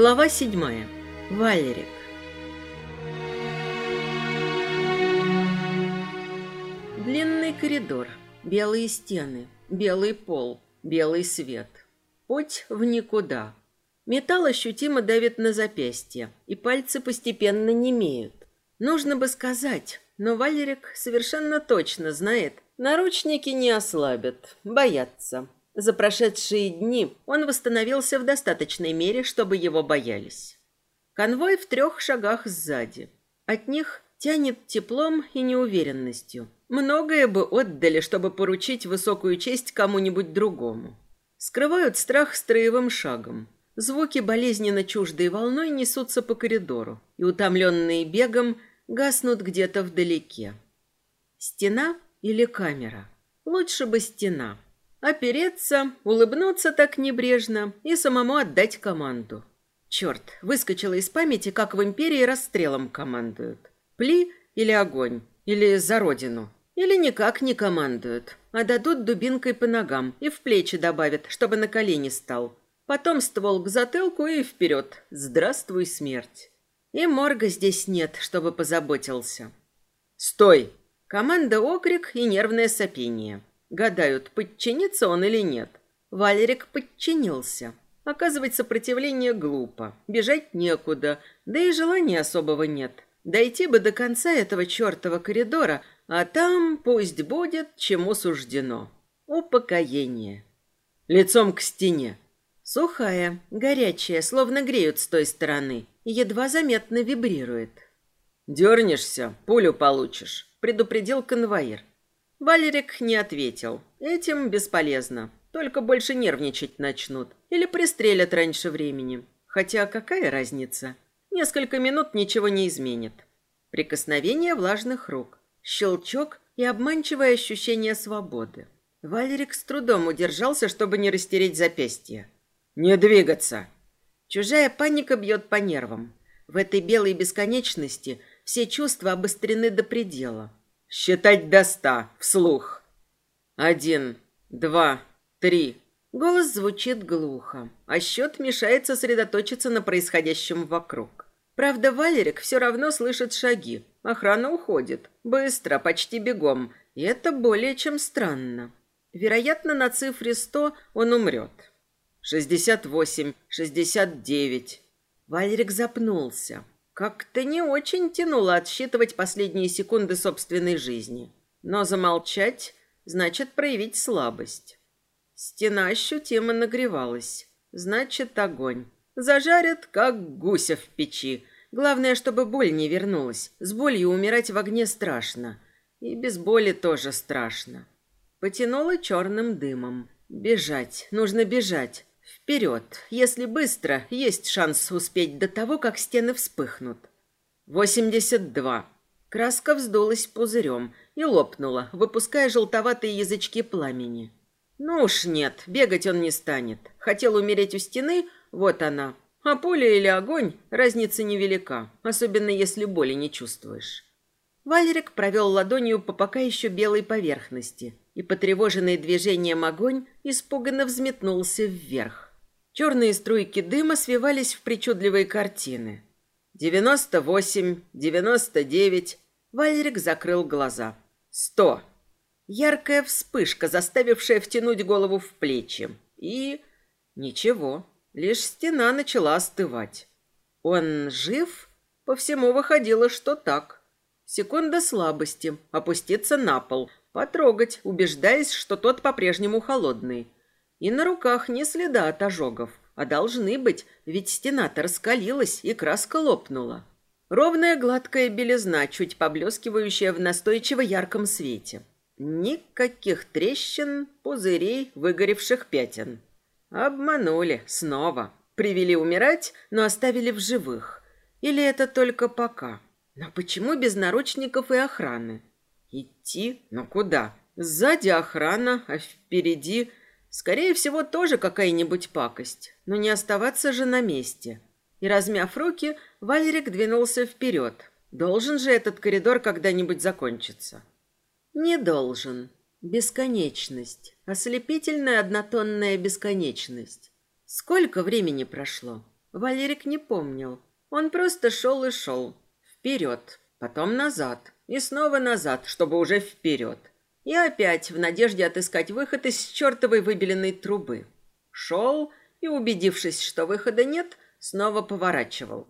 Глава седьмая. Валерик. Длинный коридор, белые стены, белый пол, белый свет. Путь в никуда. Металл ощутимо давит на запястье, и пальцы постепенно немеют. Нужно бы сказать, но Валерик совершенно точно знает, наручники не ослабят, боятся. За прошедшие дни он восстановился в достаточной мере, чтобы его боялись. Конвой в трех шагах сзади. От них тянет теплом и неуверенностью. Многое бы отдали, чтобы поручить высокую честь кому-нибудь другому. Скрывают страх строевым шагом. Звуки болезненно чуждой волной несутся по коридору, и, утомленные бегом, гаснут где-то вдалеке. Стена или камера? Лучше бы стена. Опереться, улыбнуться так небрежно и самому отдать команду. Черт, выскочила из памяти, как в империи расстрелом командуют. Пли или огонь, или за родину. Или никак не командуют, а дадут дубинкой по ногам и в плечи добавят, чтобы на колени стал. Потом ствол к затылку и вперед. Здравствуй, смерть. И морга здесь нет, чтобы позаботился. «Стой!» Команда окрик и нервное сопение. Гадают, подчинится он или нет. Валерик подчинился. Оказывать сопротивление глупо. Бежать некуда, да и желания особого нет. Дойти бы до конца этого чертова коридора, а там пусть будет, чему суждено. Упокоение. Лицом к стене. Сухая, горячая, словно греют с той стороны. Едва заметно вибрирует. «Дернешься, пулю получишь», — предупредил конвоир. Валерик не ответил. Этим бесполезно. Только больше нервничать начнут. Или пристрелят раньше времени. Хотя какая разница? Несколько минут ничего не изменит. Прикосновение влажных рук. Щелчок и обманчивое ощущение свободы. Валерик с трудом удержался, чтобы не растереть запястье. «Не двигаться!» Чужая паника бьет по нервам. В этой белой бесконечности все чувства обострены до предела. Считать до ста, вслух. Один, два, три. Голос звучит глухо, а счет мешает сосредоточиться на происходящем вокруг. Правда, Валерик все равно слышит шаги. Охрана уходит. Быстро, почти бегом. И это более чем странно. Вероятно, на цифре сто он умрет. Шестьдесят восемь, шестьдесят девять. Валерик запнулся. Как-то не очень тянуло отсчитывать последние секунды собственной жизни. Но замолчать значит проявить слабость. Стена ощутимо нагревалась. Значит, огонь. Зажарят, как гуся в печи. Главное, чтобы боль не вернулась. С болью умирать в огне страшно. И без боли тоже страшно. Потянуло черным дымом. Бежать, нужно бежать. Вперед! Если быстро, есть шанс успеть до того, как стены вспыхнут. Восемьдесят два. Краска вздулась пузырем и лопнула, выпуская желтоватые язычки пламени. Ну уж нет, бегать он не станет. Хотел умереть у стены, вот она. А пуля или огонь, разница невелика, особенно если боли не чувствуешь. Валерик провел ладонью по пока еще белой поверхности, и потревоженный движением огонь испуганно взметнулся вверх. Черные струйки дыма свивались в причудливые картины. «Девяносто восемь, девяносто девять...» Валерик закрыл глаза. «Сто!» Яркая вспышка, заставившая втянуть голову в плечи. И... Ничего, лишь стена начала остывать. Он жив? По всему выходило, что так. Секунда слабости, опуститься на пол, потрогать, убеждаясь, что тот по-прежнему холодный. И на руках не следа от ожогов, а должны быть, ведь стена-то раскалилась и краска лопнула. Ровная гладкая белизна, чуть поблескивающая в настойчиво ярком свете. Никаких трещин, пузырей, выгоревших пятен. Обманули снова. Привели умирать, но оставили в живых. Или это только пока? Но почему без наручников и охраны? Идти? Но куда? Сзади охрана, а впереди... Скорее всего, тоже какая-нибудь пакость. Но не оставаться же на месте. И, размяв руки, Валерик двинулся вперед. Должен же этот коридор когда-нибудь закончиться. Не должен. Бесконечность. Ослепительная однотонная бесконечность. Сколько времени прошло? Валерик не помнил. Он просто шел и шел. Вперед, потом назад. И снова назад, чтобы уже вперед. И опять в надежде отыскать выход из чертовой выбеленной трубы. Шел и, убедившись, что выхода нет, снова поворачивал.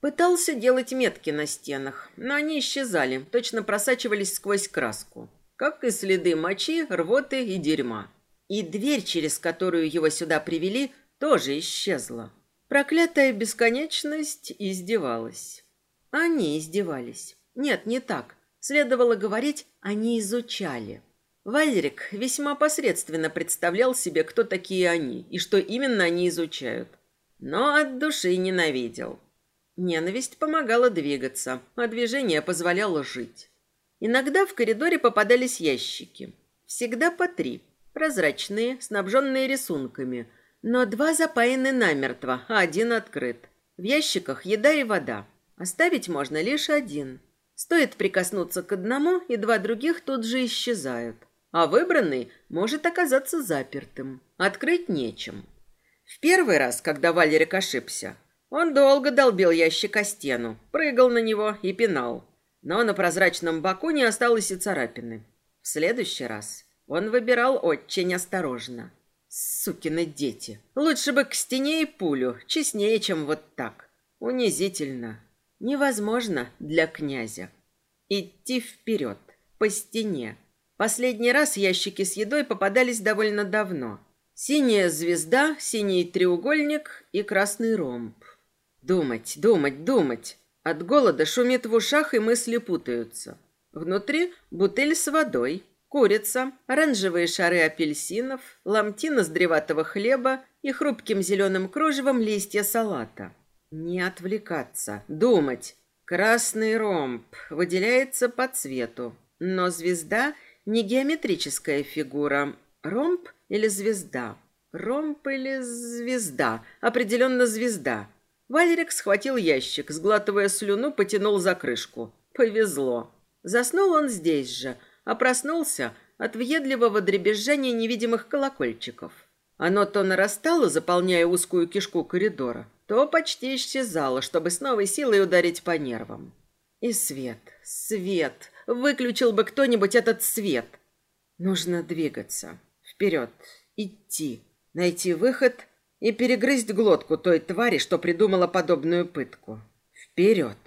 Пытался делать метки на стенах, но они исчезали, точно просачивались сквозь краску. Как и следы мочи, рвоты и дерьма. И дверь, через которую его сюда привели, тоже исчезла. Проклятая бесконечность издевалась. Они издевались. Нет, не так. Следовало говорить, они изучали. Вальрик весьма посредственно представлял себе, кто такие они и что именно они изучают. Но от души ненавидел. Ненависть помогала двигаться, а движение позволяло жить. Иногда в коридоре попадались ящики. Всегда по три. Прозрачные, снабженные рисунками. Но два запаяны намертво, а один открыт. В ящиках еда и вода. Оставить можно лишь один. Стоит прикоснуться к одному, и два других тут же исчезают. А выбранный может оказаться запертым. Открыть нечем. В первый раз, когда Валерик ошибся, он долго долбил ящик о стену, прыгал на него и пинал. Но на прозрачном боку не осталось и царапины. В следующий раз он выбирал очень осторожно. Сукины дети. Лучше бы к стене и пулю, честнее, чем вот так. Унизительно. Невозможно для князя. Идти вперед, по стене. Последний раз ящики с едой попадались довольно давно. Синяя звезда, синий треугольник и красный ромб. Думать, думать, думать. От голода шумит в ушах и мысли путаются. Внутри бутыль с водой, курица, оранжевые шары апельсинов, ломтина с древатого хлеба и хрупким зеленым кружевом листья салата. Не отвлекаться, думать. Красный ромб выделяется по цвету, но звезда не геометрическая фигура. Ромб или звезда? Ромб или звезда? Определенно звезда. Валерик схватил ящик, сглатывая слюну, потянул за крышку. Повезло. Заснул он здесь же, а проснулся от въедливого дребезжания невидимых колокольчиков. Оно то нарастало, заполняя узкую кишку коридора, то почти исчезало, чтобы с новой силой ударить по нервам. И свет, свет, выключил бы кто-нибудь этот свет. Нужно двигаться, вперед, идти, найти выход и перегрызть глотку той твари, что придумала подобную пытку. Вперед.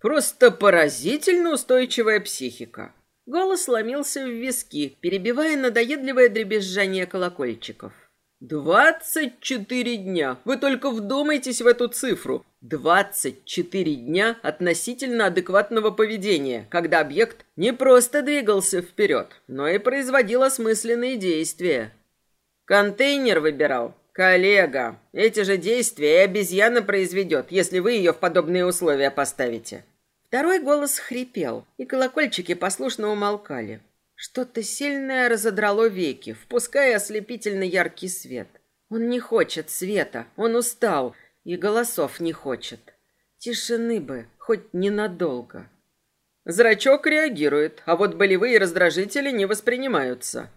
Просто поразительно устойчивая психика. Голос ломился в виски, перебивая надоедливое дребезжание колокольчиков. «Двадцать четыре дня! Вы только вдумайтесь в эту цифру! Двадцать четыре дня относительно адекватного поведения, когда объект не просто двигался вперед, но и производил осмысленные действия. Контейнер выбирал. Коллега, эти же действия и обезьяна произведет, если вы ее в подобные условия поставите». Второй голос хрипел, и колокольчики послушно умолкали. Что-то сильное разодрало веки, впуская ослепительно яркий свет. Он не хочет света, он устал, и голосов не хочет. Тишины бы, хоть ненадолго. Зрачок реагирует, а вот болевые раздражители не воспринимаются.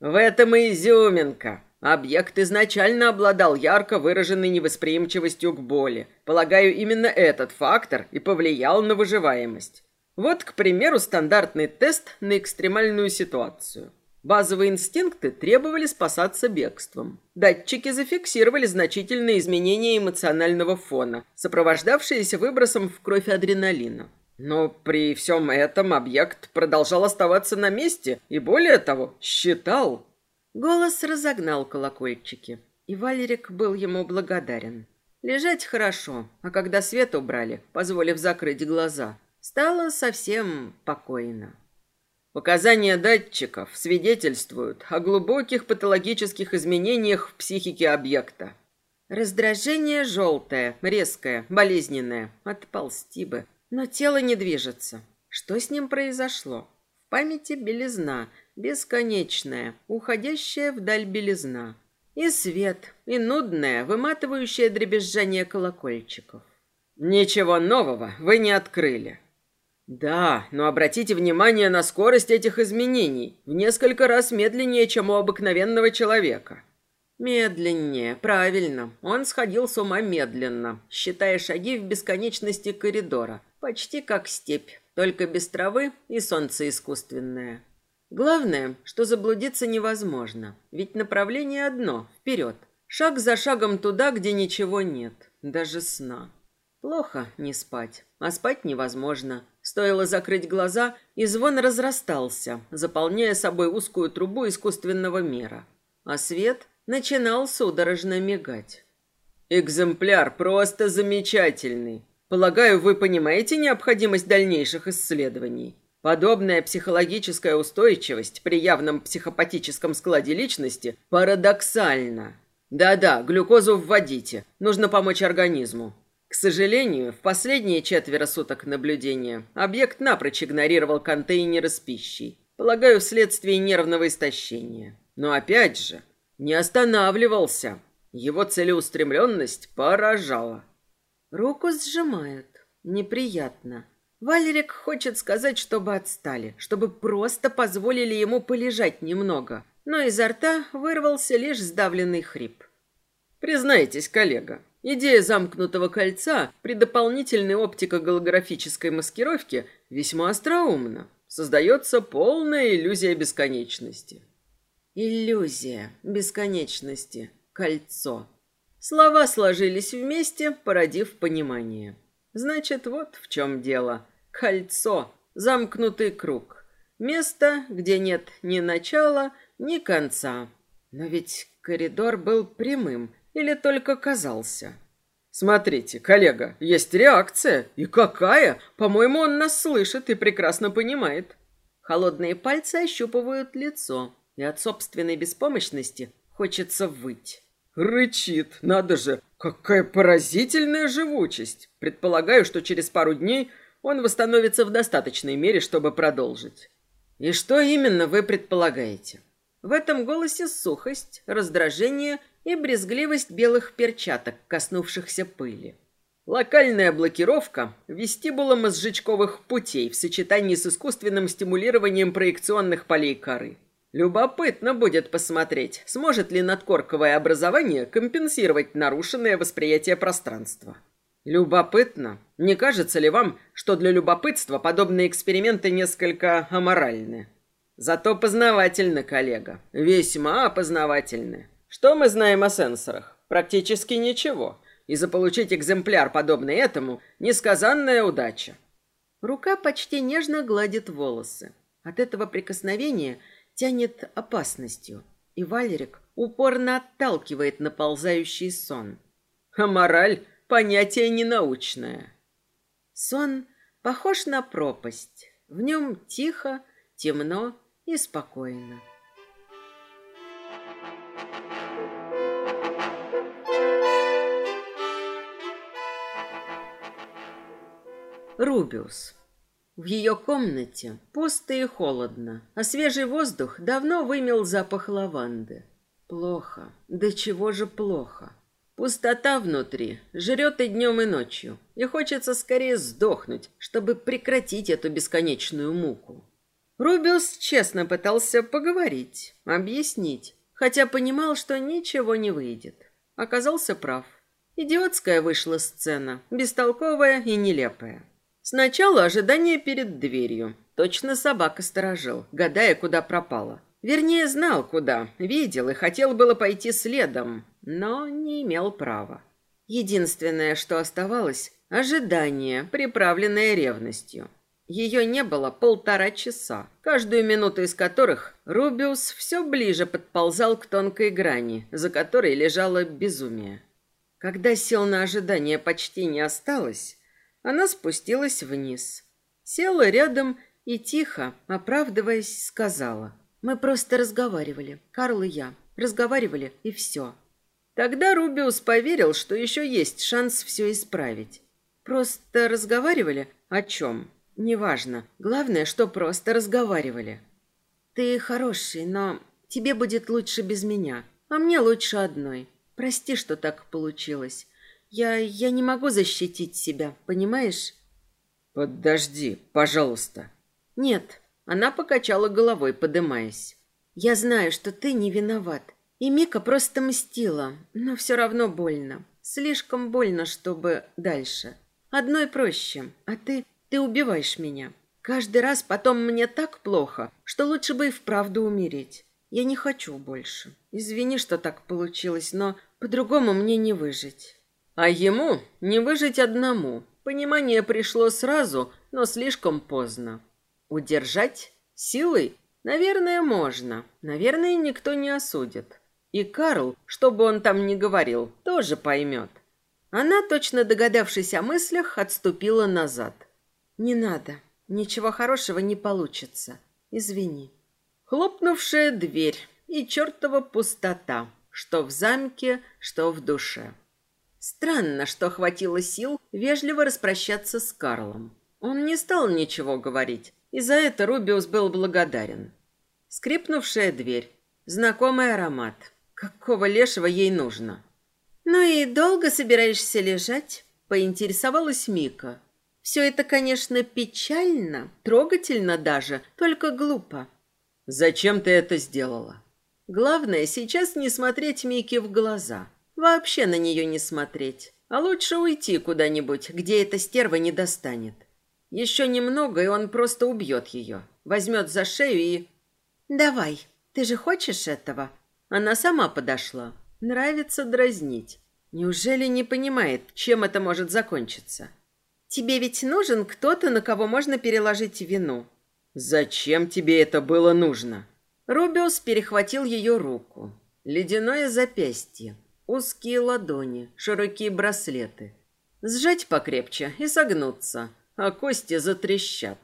В этом и изюминка. Объект изначально обладал ярко выраженной невосприимчивостью к боли. Полагаю, именно этот фактор и повлиял на выживаемость. Вот, к примеру, стандартный тест на экстремальную ситуацию. Базовые инстинкты требовали спасаться бегством. Датчики зафиксировали значительные изменения эмоционального фона, сопровождавшиеся выбросом в кровь адреналина. Но при всем этом объект продолжал оставаться на месте и, более того, считал. Голос разогнал колокольчики, и Валерик был ему благодарен. Лежать хорошо, а когда свет убрали, позволив закрыть глаза – Стало совсем покойно. Показания датчиков свидетельствуют о глубоких патологических изменениях в психике объекта. Раздражение желтое, резкое, болезненное. Отползти бы. Но тело не движется. Что с ним произошло? В памяти белизна, бесконечная, уходящая вдаль белизна. И свет, и нудное, выматывающее дребезжание колокольчиков. Ничего нового вы не открыли. Да, но обратите внимание на скорость этих изменений, в несколько раз медленнее, чем у обыкновенного человека. Медленнее, правильно. Он сходил с ума медленно, считая шаги в бесконечности коридора, почти как степь, только без травы и солнце искусственное. Главное, что заблудиться невозможно, ведь направление одно – вперед. Шаг за шагом туда, где ничего нет, даже сна. Плохо не спать, а спать невозможно. Стоило закрыть глаза, и звон разрастался, заполняя собой узкую трубу искусственного мира. А свет начинал судорожно мигать. «Экземпляр просто замечательный. Полагаю, вы понимаете необходимость дальнейших исследований. Подобная психологическая устойчивость при явном психопатическом складе личности парадоксальна. Да-да, глюкозу вводите. Нужно помочь организму. К сожалению, в последние четверо суток наблюдения объект напрочь игнорировал контейнеры с пищей. Полагаю, вследствие нервного истощения. Но опять же, не останавливался. Его целеустремленность поражала. Руку сжимают. Неприятно. Валерик хочет сказать, чтобы отстали, чтобы просто позволили ему полежать немного. Но изо рта вырвался лишь сдавленный хрип. Признайтесь, коллега, идея замкнутого кольца при дополнительной оптико-голографической маскировке весьма остроумна. Создается полная иллюзия бесконечности. Иллюзия бесконечности. Кольцо. Слова сложились вместе, породив понимание. Значит, вот в чем дело. Кольцо. Замкнутый круг. Место, где нет ни начала, ни конца. Но ведь коридор был прямым или только казался? Смотрите, коллега, есть реакция. И какая? По-моему, он нас слышит и прекрасно понимает. Холодные пальцы ощупывают лицо и от собственной беспомощности хочется выть. Рычит, надо же, какая поразительная живучесть. Предполагаю, что через пару дней он восстановится в достаточной мере, чтобы продолжить. И что именно вы предполагаете? В этом голосе сухость, раздражение и брезгливость белых перчаток, коснувшихся пыли. Локальная блокировка вестибула мозжечковых путей в сочетании с искусственным стимулированием проекционных полей коры. Любопытно будет посмотреть, сможет ли надкорковое образование компенсировать нарушенное восприятие пространства. Любопытно. Не кажется ли вам, что для любопытства подобные эксперименты несколько аморальны? Зато познавательны, коллега. Весьма познавательны. Что мы знаем о сенсорах? Практически ничего. И заполучить экземпляр, подобный этому, несказанная удача. Рука почти нежно гладит волосы. От этого прикосновения – тянет опасностью, и Валерик упорно отталкивает наползающий сон. А мораль — понятие ненаучное. Сон похож на пропасть. В нем тихо, темно и спокойно. Рубиус в ее комнате пусто и холодно, а свежий воздух давно вымел запах лаванды. Плохо. Да чего же плохо? Пустота внутри жрет и днем, и ночью, и хочется скорее сдохнуть, чтобы прекратить эту бесконечную муку. Рубиус честно пытался поговорить, объяснить, хотя понимал, что ничего не выйдет. Оказался прав. Идиотская вышла сцена, бестолковая и нелепая. Сначала ожидание перед дверью. Точно собака сторожил, гадая, куда пропала. Вернее, знал куда, видел и хотел было пойти следом, но не имел права. Единственное, что оставалось – ожидание, приправленное ревностью. Ее не было полтора часа, каждую минуту из которых Рубиус все ближе подползал к тонкой грани, за которой лежало безумие. Когда сил на ожидание почти не осталось, она спустилась вниз. Села рядом и тихо, оправдываясь, сказала. «Мы просто разговаривали, Карл и я. Разговаривали, и все». Тогда Рубиус поверил, что еще есть шанс все исправить. Просто разговаривали? О чем? Неважно. Главное, что просто разговаривали. «Ты хороший, но тебе будет лучше без меня, а мне лучше одной. Прости, что так получилось. Я... я не могу защитить себя, понимаешь? Подожди, пожалуйста. Нет, она покачала головой, подымаясь. Я знаю, что ты не виноват. И Мика просто мстила, но все равно больно. Слишком больно, чтобы дальше. Одной проще, а ты... ты убиваешь меня. Каждый раз потом мне так плохо, что лучше бы и вправду умереть. Я не хочу больше. Извини, что так получилось, но по-другому мне не выжить. А ему не выжить одному. Понимание пришло сразу, но слишком поздно. Удержать? Силой? Наверное, можно. Наверное, никто не осудит. И Карл, что бы он там ни говорил, тоже поймет. Она, точно догадавшись о мыслях, отступила назад. «Не надо. Ничего хорошего не получится. Извини». Хлопнувшая дверь и чертова пустота, что в замке, что в душе. Странно, что хватило сил вежливо распрощаться с Карлом. Он не стал ничего говорить, и за это Рубиус был благодарен. Скрипнувшая дверь, знакомый аромат. Какого лешего ей нужно? «Ну и долго собираешься лежать?» – поинтересовалась Мика. «Все это, конечно, печально, трогательно даже, только глупо». «Зачем ты это сделала?» «Главное сейчас не смотреть Мике в глаза. Вообще на нее не смотреть. А лучше уйти куда-нибудь, где эта стерва не достанет. Еще немного, и он просто убьет ее. Возьмет за шею и... «Давай, ты же хочешь этого?» Она сама подошла. Нравится дразнить. Неужели не понимает, чем это может закончиться? Тебе ведь нужен кто-то, на кого можно переложить вину. Зачем тебе это было нужно? Рубиус перехватил ее руку. Ледяное запястье, узкие ладони, широкие браслеты. Сжать покрепче и согнуться, а кости затрещат.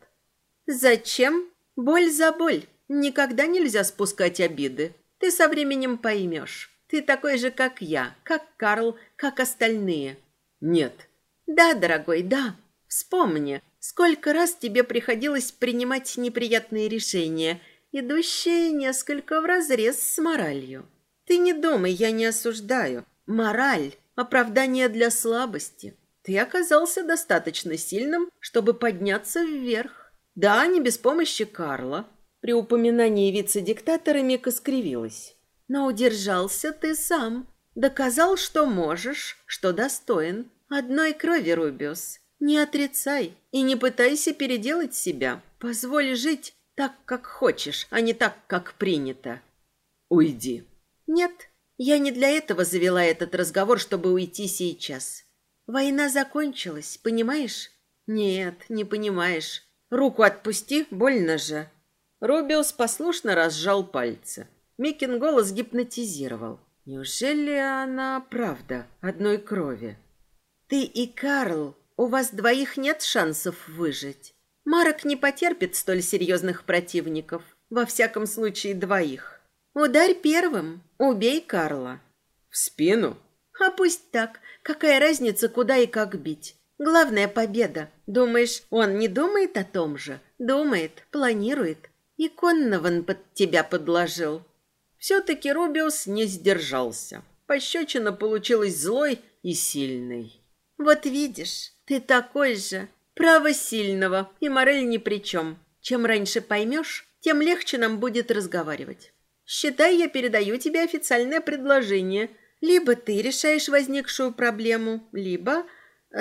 Зачем? Боль за боль. Никогда нельзя спускать обиды. Ты со временем поймешь. Ты такой же, как я, как Карл, как остальные. Нет. Да, дорогой, да. Вспомни, сколько раз тебе приходилось принимать неприятные решения, идущие несколько вразрез с моралью. Ты не думай, я не осуждаю. Мораль – оправдание для слабости. Ты оказался достаточно сильным, чтобы подняться вверх. Да, не без помощи Карла. При упоминании вице-диктатора Мика скривилась. Но удержался ты сам. Доказал, что можешь, что достоин. Одной крови, Рубиус. Не отрицай и не пытайся переделать себя. Позволь жить так, как хочешь, а не так, как принято. Уйди. Нет, я не для этого завела этот разговор, чтобы уйти сейчас. Война закончилась, понимаешь? Нет, не понимаешь. Руку отпусти, больно же. Рубиус послушно разжал пальцы. Микин голос гипнотизировал. Неужели она правда одной крови? Ты и Карл, у вас двоих нет шансов выжить. Марок не потерпит столь серьезных противников, во всяком случае двоих. Ударь первым, убей Карла. В спину? А пусть так. Какая разница, куда и как бить? Главная победа. Думаешь, он не думает о том же? Думает, планирует. И Коннован под тебя подложил. Все-таки Рубиус не сдержался. Пощечина получилась злой и сильной. «Вот видишь, ты такой же. Право сильного, и мораль ни при чем. Чем раньше поймешь, тем легче нам будет разговаривать. Считай, я передаю тебе официальное предложение. Либо ты решаешь возникшую проблему, либо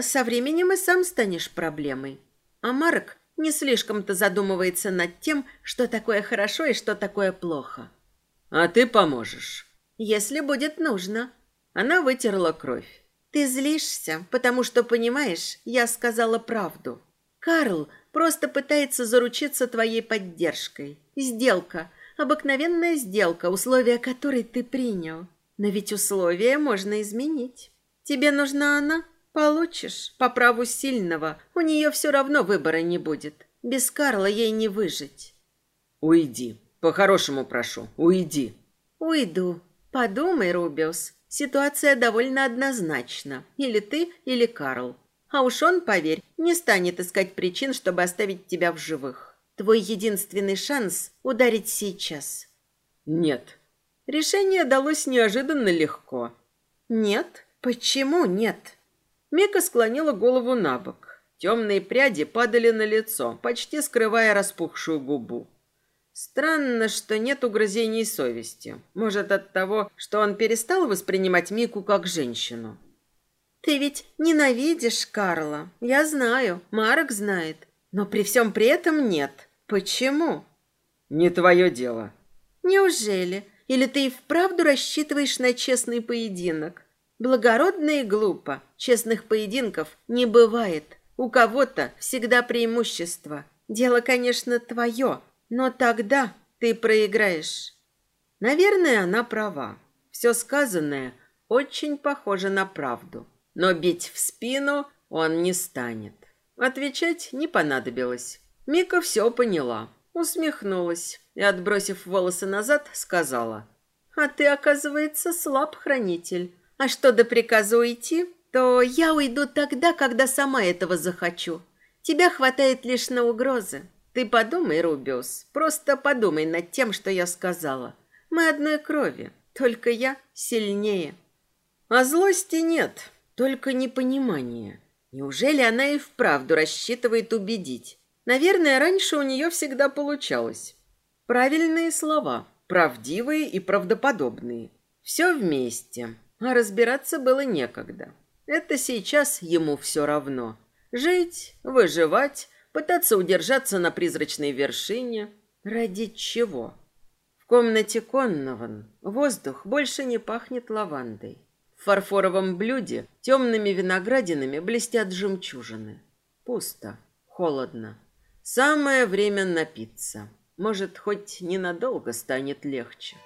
со временем и сам станешь проблемой. А Марк не слишком-то задумывается над тем, что такое хорошо и что такое плохо. А ты поможешь. Если будет нужно. Она вытерла кровь. Ты злишься, потому что, понимаешь, я сказала правду. Карл просто пытается заручиться твоей поддержкой. Сделка. Обыкновенная сделка, условия которой ты принял. Но ведь условия можно изменить. Тебе нужна она? Получишь. По праву сильного. У нее все равно выбора не будет. Без Карла ей не выжить. Уйди. По-хорошему прошу, уйди. Уйду. Подумай, Рубиус. Ситуация довольно однозначна. Или ты, или Карл. А уж он, поверь, не станет искать причин, чтобы оставить тебя в живых. Твой единственный шанс — ударить сейчас. Нет. Решение далось неожиданно легко. Нет? Почему нет? Мика склонила голову на бок. Темные пряди падали на лицо, почти скрывая распухшую губу. Странно, что нет угрызений совести. Может, от того, что он перестал воспринимать Мику как женщину. Ты ведь ненавидишь Карла. Я знаю, Марок знает. Но при всем при этом нет. Почему? Не твое дело. Неужели? Или ты и вправду рассчитываешь на честный поединок? Благородно и глупо. Честных поединков не бывает. У кого-то всегда преимущество. Дело, конечно, твое, но тогда ты проиграешь. Наверное, она права. Все сказанное очень похоже на правду. Но бить в спину он не станет. Отвечать не понадобилось. Мика все поняла, усмехнулась и, отбросив волосы назад, сказала. «А ты, оказывается, слаб, хранитель. А что до приказа уйти, то я уйду тогда, когда сама этого захочу. Тебя хватает лишь на угрозы. Ты подумай, Рубиус, просто подумай над тем, что я сказала. Мы одной крови, только я сильнее». А злости нет, только непонимание. Неужели она и вправду рассчитывает убедить? Наверное, раньше у нее всегда получалось. Правильные слова, правдивые и правдоподобные. Все вместе, а разбираться было некогда. Это сейчас ему все равно. Жить, выживать, пытаться удержаться на призрачной вершине. Ради чего? В комнате Коннован воздух больше не пахнет лавандой. В фарфоровом блюде темными виноградинами блестят жемчужины. Пусто, холодно. Самое время напиться. Может, хоть ненадолго станет легче.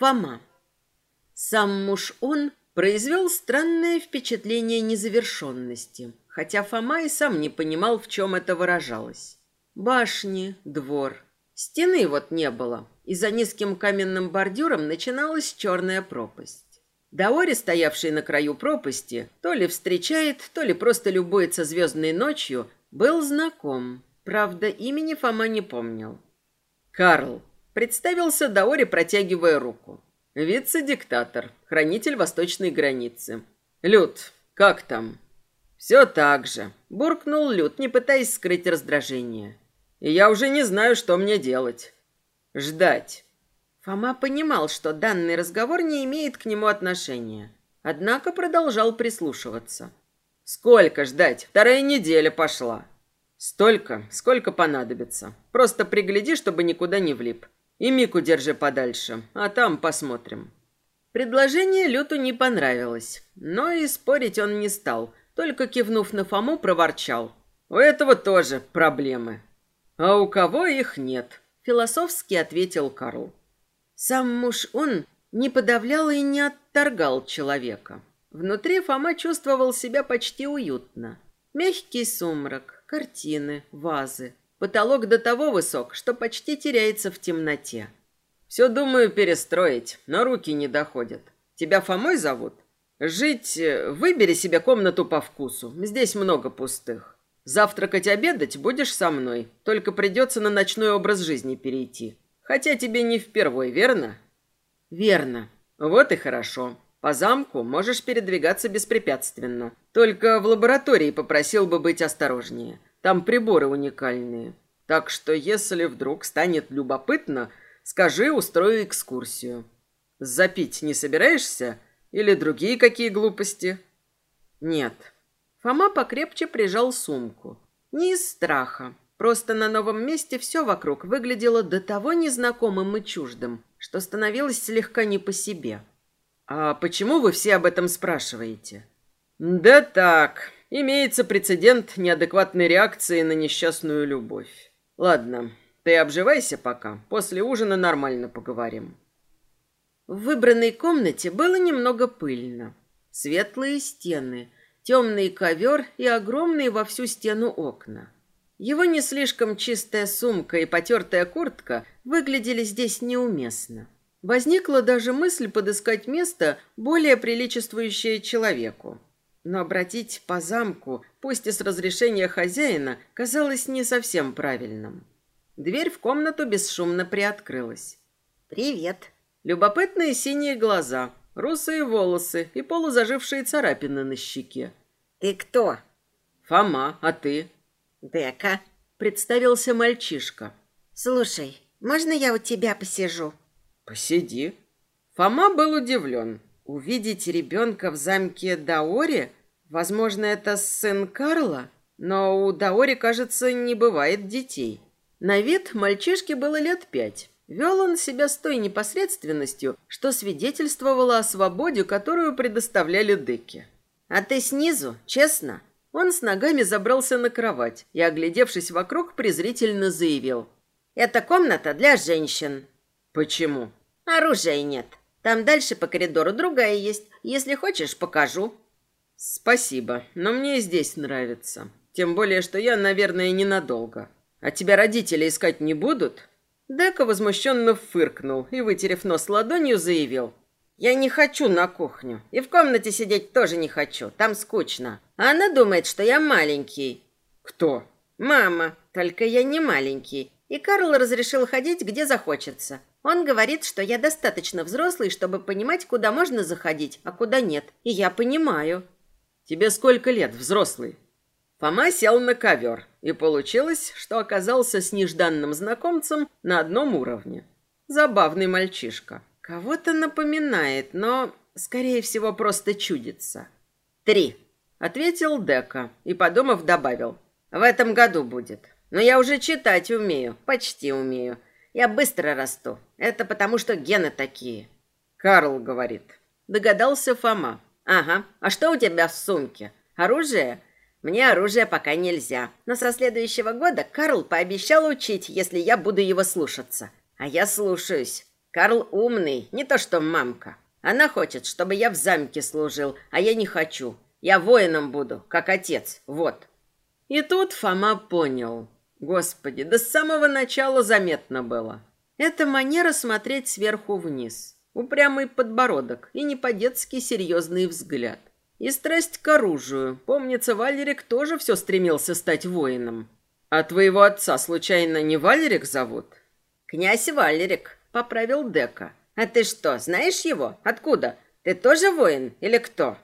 Фома. Сам муж он произвел странное впечатление незавершенности – хотя Фома и сам не понимал, в чем это выражалось. Башни, двор. Стены вот не было, и за низким каменным бордюром начиналась черная пропасть. Даори, стоявший на краю пропасти, то ли встречает, то ли просто любуется звездной ночью, был знаком. Правда, имени Фома не помнил. «Карл», — представился Даори, протягивая руку. «Вице-диктатор, хранитель восточной границы. Люд, как там?» «Все так же», — буркнул Люд, не пытаясь скрыть раздражение. «И я уже не знаю, что мне делать. Ждать». Фома понимал, что данный разговор не имеет к нему отношения, однако продолжал прислушиваться. «Сколько ждать? Вторая неделя пошла». «Столько, сколько понадобится. Просто пригляди, чтобы никуда не влип. И Мику держи подальше, а там посмотрим». Предложение Люту не понравилось, но и спорить он не стал, только кивнув на Фому, проворчал. «У этого тоже проблемы». «А у кого их нет?» – философски ответил Карл. Сам муж он не подавлял и не отторгал человека. Внутри Фома чувствовал себя почти уютно. Мягкий сумрак, картины, вазы. Потолок до того высок, что почти теряется в темноте. «Все думаю перестроить, но руки не доходят. Тебя Фомой зовут?» Жить, э, выбери себе комнату по вкусу. Здесь много пустых. Завтракать, обедать будешь со мной. Только придется на ночной образ жизни перейти. Хотя тебе не впервой, верно? Верно. Вот и хорошо. По замку можешь передвигаться беспрепятственно. Только в лаборатории попросил бы быть осторожнее. Там приборы уникальные. Так что, если вдруг станет любопытно, скажи, устрою экскурсию. Запить не собираешься? Или другие какие глупости? Нет. Фома покрепче прижал сумку. Не из страха. Просто на новом месте все вокруг выглядело до того незнакомым и чуждым, что становилось слегка не по себе. «А почему вы все об этом спрашиваете?» «Да так, имеется прецедент неадекватной реакции на несчастную любовь. Ладно, ты обживайся пока, после ужина нормально поговорим». В выбранной комнате было немного пыльно. Светлые стены, темный ковер и огромные во всю стену окна. Его не слишком чистая сумка и потертая куртка выглядели здесь неуместно. Возникла даже мысль подыскать место, более приличествующее человеку. Но обратить по замку, пусть и с разрешения хозяина, казалось не совсем правильным. Дверь в комнату бесшумно приоткрылась. «Привет!» Любопытные синие глаза, русые волосы и полузажившие царапины на щеке. «Ты кто?» «Фома, а ты?» «Дека», — представился мальчишка. «Слушай, можно я у тебя посижу?» «Посиди». Фома был удивлен. Увидеть ребенка в замке Даори? Возможно, это сын Карла? Но у Даори, кажется, не бывает детей. На вид мальчишке было лет пять. Вел он себя с той непосредственностью, что свидетельствовало о свободе, которую предоставляли Деки. «А ты снизу, честно?» Он с ногами забрался на кровать и, оглядевшись вокруг, презрительно заявил. «Это комната для женщин». «Почему?» «Оружия нет. Там дальше по коридору другая есть. Если хочешь, покажу». «Спасибо, но мне и здесь нравится. Тем более, что я, наверное, ненадолго. А тебя родители искать не будут?» Дека возмущенно фыркнул и, вытерев нос ладонью, заявил. «Я не хочу на кухню. И в комнате сидеть тоже не хочу. Там скучно. А она думает, что я маленький». «Кто?» «Мама. Только я не маленький. И Карл разрешил ходить, где захочется. Он говорит, что я достаточно взрослый, чтобы понимать, куда можно заходить, а куда нет. И я понимаю». «Тебе сколько лет, взрослый?» Фома сел на ковер, и получилось, что оказался с нежданным знакомцем на одном уровне. Забавный мальчишка. Кого-то напоминает, но, скорее всего, просто чудится. «Три», — ответил Дека и, подумав, добавил. «В этом году будет. Но я уже читать умею, почти умею. Я быстро расту. Это потому, что гены такие». «Карл говорит». Догадался Фома. «Ага. А что у тебя в сумке? Оружие?» Мне оружие пока нельзя, но со следующего года Карл пообещал учить, если я буду его слушаться. А я слушаюсь. Карл умный, не то что мамка. Она хочет, чтобы я в замке служил, а я не хочу. Я воином буду, как отец, вот. И тут Фома понял. Господи, да с самого начала заметно было. Это манера смотреть сверху вниз. Упрямый подбородок и не по-детски серьезный взгляд. И страсть к оружию. Помнится, Валерик тоже все стремился стать воином. А твоего отца случайно не Валерик зовут? Князь Валерик, поправил Дека. А ты что, знаешь его? Откуда? Ты тоже воин или кто?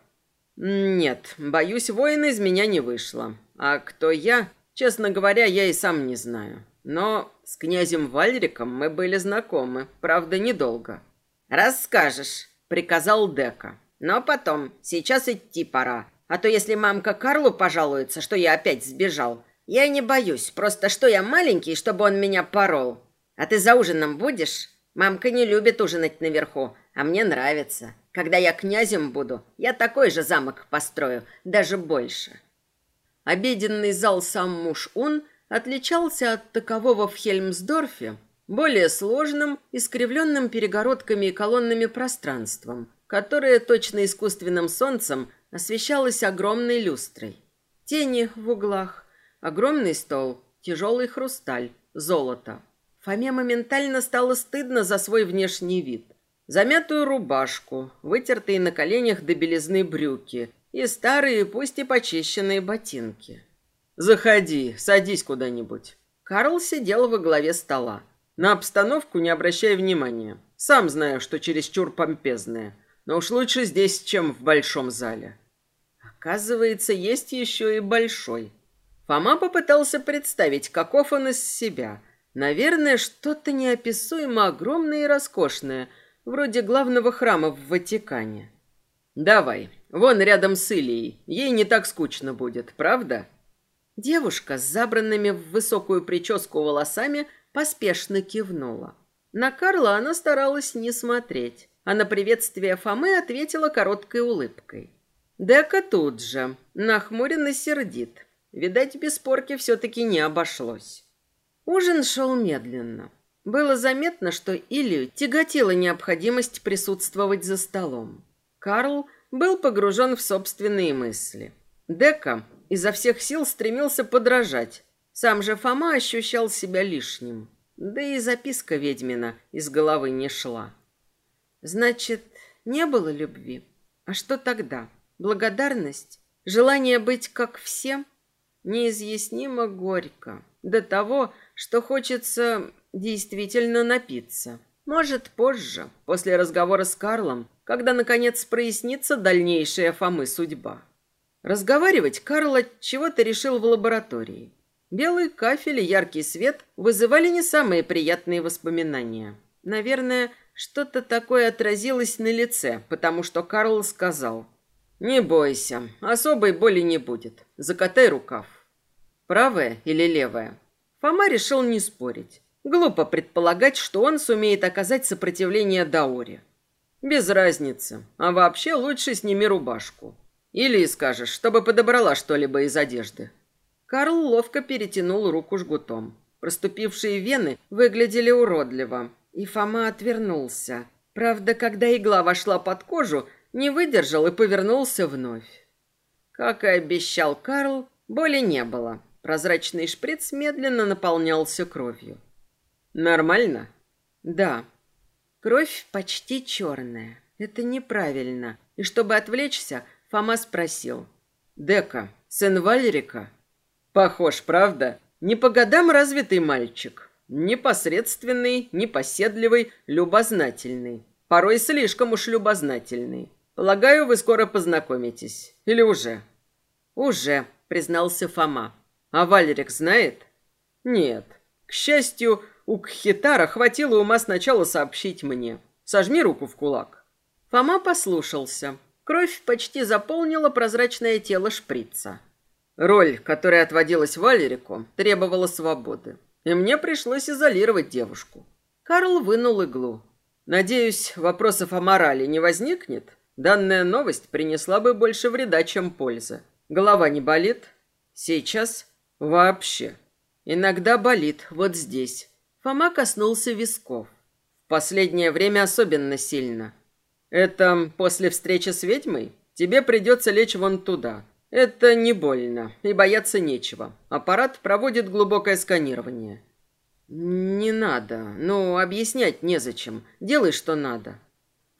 Нет, боюсь, воин из меня не вышло. А кто я? Честно говоря, я и сам не знаю. Но с князем Валериком мы были знакомы, правда, недолго. Расскажешь, приказал Дека. Но потом, сейчас идти пора. А то если мамка Карлу пожалуется, что я опять сбежал, я не боюсь, просто что я маленький, чтобы он меня порол. А ты за ужином будешь? Мамка не любит ужинать наверху, а мне нравится. Когда я князем буду, я такой же замок построю, даже больше. Обеденный зал сам муж Ун отличался от такового в Хельмсдорфе более сложным, искривленным перегородками и колоннами пространством, которое точно искусственным солнцем освещалось огромной люстрой. Тени в углах, огромный стол, тяжелый хрусталь, золото. Фоме моментально стало стыдно за свой внешний вид. Замятую рубашку, вытертые на коленях до белизны брюки и старые, пусть и почищенные ботинки. «Заходи, садись куда-нибудь». Карл сидел во главе стола. На обстановку не обращай внимания. Сам знаю, что чересчур помпезная но уж лучше здесь, чем в большом зале. Оказывается, есть еще и большой. Фома попытался представить, каков он из себя. Наверное, что-то неописуемо огромное и роскошное, вроде главного храма в Ватикане. Давай, вон рядом с Илией. Ей не так скучно будет, правда? Девушка с забранными в высокую прическу волосами поспешно кивнула. На Карла она старалась не смотреть а на приветствие Фомы ответила короткой улыбкой. Дека тут же, нахмурен и сердит. Видать, без порки все-таки не обошлось. Ужин шел медленно. Было заметно, что Илью тяготила необходимость присутствовать за столом. Карл был погружен в собственные мысли. Дека изо всех сил стремился подражать. Сам же Фома ощущал себя лишним. Да и записка ведьмина из головы не шла. Значит, не было любви. А что тогда? Благодарность? Желание быть как все? Неизъяснимо горько. До того, что хочется действительно напиться. Может, позже, после разговора с Карлом, когда, наконец, прояснится дальнейшая Фомы судьба. Разговаривать Карл от чего-то решил в лаборатории. Белый кафель и яркий свет вызывали не самые приятные воспоминания. Наверное, что-то такое отразилось на лице, потому что Карл сказал «Не бойся, особой боли не будет. Закатай рукав». Правая или левая? Фома решил не спорить. Глупо предполагать, что он сумеет оказать сопротивление Даоре. Без разницы. А вообще лучше сними рубашку. Или скажешь, чтобы подобрала что-либо из одежды. Карл ловко перетянул руку жгутом. Проступившие вены выглядели уродливо, и Фома отвернулся. Правда, когда игла вошла под кожу, не выдержал и повернулся вновь. Как и обещал Карл, боли не было. Прозрачный шприц медленно наполнялся кровью. Нормально? Да. Кровь почти черная. Это неправильно. И чтобы отвлечься, Фома спросил. Дека, сын Валерика? Похож, правда? Не по годам развитый мальчик. Непосредственный, непоседливый, любознательный. Порой слишком уж любознательный. Полагаю, вы скоро познакомитесь. Или уже? Уже, признался Фома. А Валерик знает? Нет. К счастью, у Кхитара хватило ума сначала сообщить мне. Сожми руку в кулак. Фома послушался. Кровь почти заполнила прозрачное тело шприца. Роль, которая отводилась Валерику, требовала свободы. И мне пришлось изолировать девушку. Карл вынул иглу. Надеюсь, вопросов о морали не возникнет? Данная новость принесла бы больше вреда, чем пользы. Голова не болит? Сейчас? Вообще. Иногда болит, вот здесь. Фома коснулся висков. В последнее время особенно сильно. Это после встречи с ведьмой? Тебе придется лечь вон туда. Это не больно, и бояться нечего. Аппарат проводит глубокое сканирование. Не надо. Ну, объяснять незачем. Делай, что надо.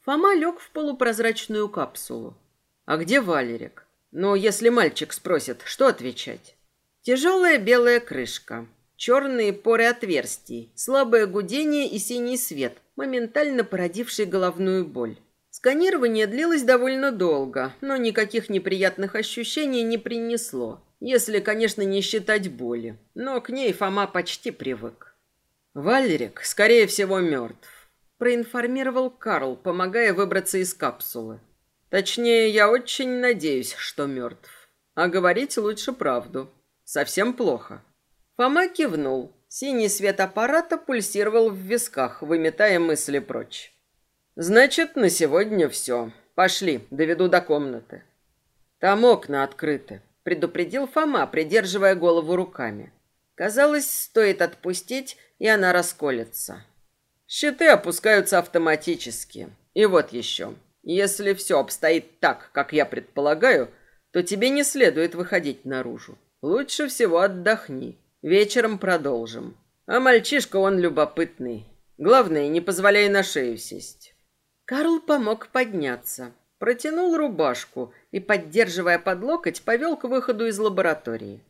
Фома лег в полупрозрачную капсулу. А где Валерик? Ну, если мальчик спросит, что отвечать? Тяжелая белая крышка. Черные поры отверстий, слабое гудение и синий свет, моментально породивший головную боль. Сканирование длилось довольно долго, но никаких неприятных ощущений не принесло, если, конечно, не считать боли. Но к ней Фома почти привык. «Валерик, скорее всего, мертв», – проинформировал Карл, помогая выбраться из капсулы. «Точнее, я очень надеюсь, что мертв. А говорить лучше правду. Совсем плохо». Фома кивнул. Синий свет аппарата пульсировал в висках, выметая мысли прочь. «Значит, на сегодня все. Пошли, доведу до комнаты». «Там окна открыты», — предупредил Фома, придерживая голову руками. Казалось, стоит отпустить, и она расколется. Щиты опускаются автоматически. И вот еще. Если все обстоит так, как я предполагаю, то тебе не следует выходить наружу. Лучше всего отдохни. Вечером продолжим. А мальчишка он любопытный. Главное, не позволяй на шею сесть. Карл помог подняться, протянул рубашку и, поддерживая под локоть, повел к выходу из лаборатории.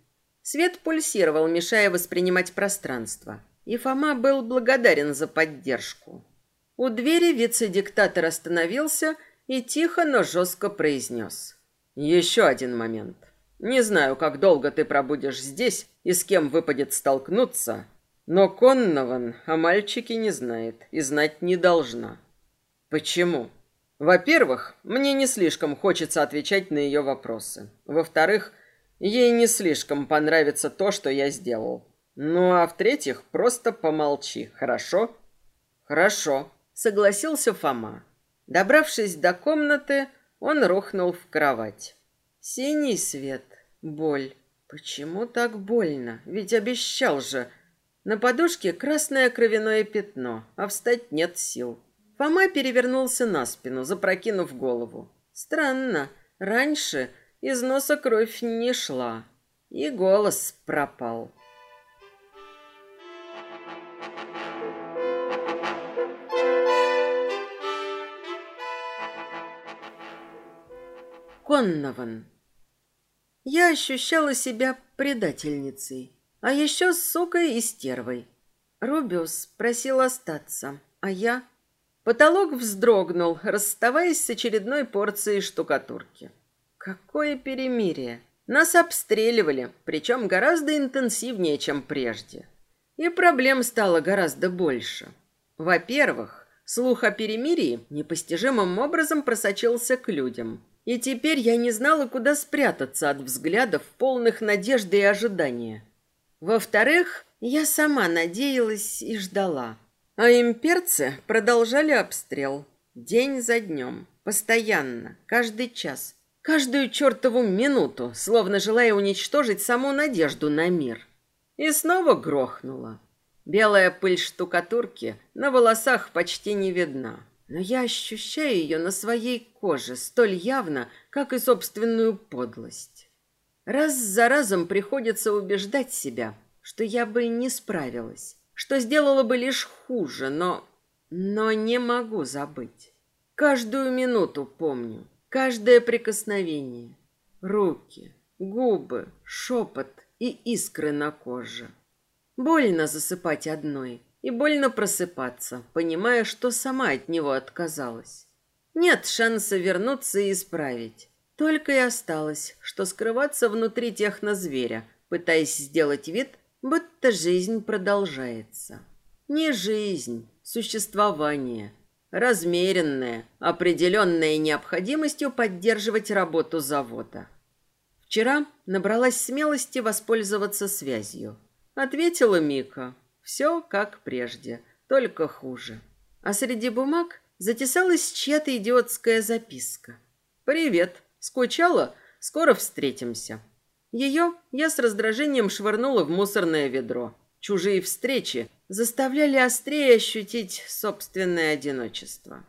Свет пульсировал, мешая воспринимать пространство, и Фома был благодарен за поддержку. У двери вице-диктатор остановился и тихо, но жестко произнес. «Еще один момент. Не знаю, как долго ты пробудешь здесь и с кем выпадет столкнуться, но Коннован о мальчике не знает и знать не должна. Почему? Во-первых, мне не слишком хочется отвечать на ее вопросы. Во-вторых, ей не слишком понравится то, что я сделал. Ну а в-третьих, просто помолчи, хорошо? Хорошо, согласился Фома. Добравшись до комнаты, он рухнул в кровать. Синий свет, боль. Почему так больно? Ведь обещал же. На подушке красное кровяное пятно, а встать нет сил. Фома перевернулся на спину, запрокинув голову. Странно, раньше из носа кровь не шла, и голос пропал. Коннован я ощущала себя предательницей, а еще сукой и стервой. Рубиус просил остаться, а я... Потолок вздрогнул, расставаясь с очередной порцией штукатурки. Какое перемирие! Нас обстреливали, причем гораздо интенсивнее, чем прежде. И проблем стало гораздо больше. Во-первых, слух о перемирии непостижимым образом просочился к людям. И теперь я не знала, куда спрятаться от взглядов, полных надежды и ожидания. Во-вторых, я сама надеялась и ждала. А имперцы продолжали обстрел. День за днем. Постоянно. Каждый час. Каждую чертову минуту, словно желая уничтожить саму надежду на мир. И снова грохнуло. Белая пыль штукатурки на волосах почти не видна. Но я ощущаю ее на своей коже столь явно, как и собственную подлость. Раз за разом приходится убеждать себя, что я бы не справилась, что сделала бы лишь хуже, но... но не могу забыть. Каждую минуту помню. Каждое прикосновение, руки, губы, шепот и искры на коже. Больно засыпать одной и больно просыпаться, понимая, что сама от него отказалась. Нет шанса вернуться и исправить. Только и осталось, что скрываться внутри технозверя, пытаясь сделать вид, будто жизнь продолжается. Не жизнь, существование – размеренная, определенная необходимостью поддерживать работу завода. Вчера набралась смелости воспользоваться связью. Ответила Мика. Все как прежде, только хуже. А среди бумаг затесалась чья-то идиотская записка. «Привет. Скучала? Скоро встретимся». Ее я с раздражением швырнула в мусорное ведро. Чужие встречи заставляли острее ощутить собственное одиночество.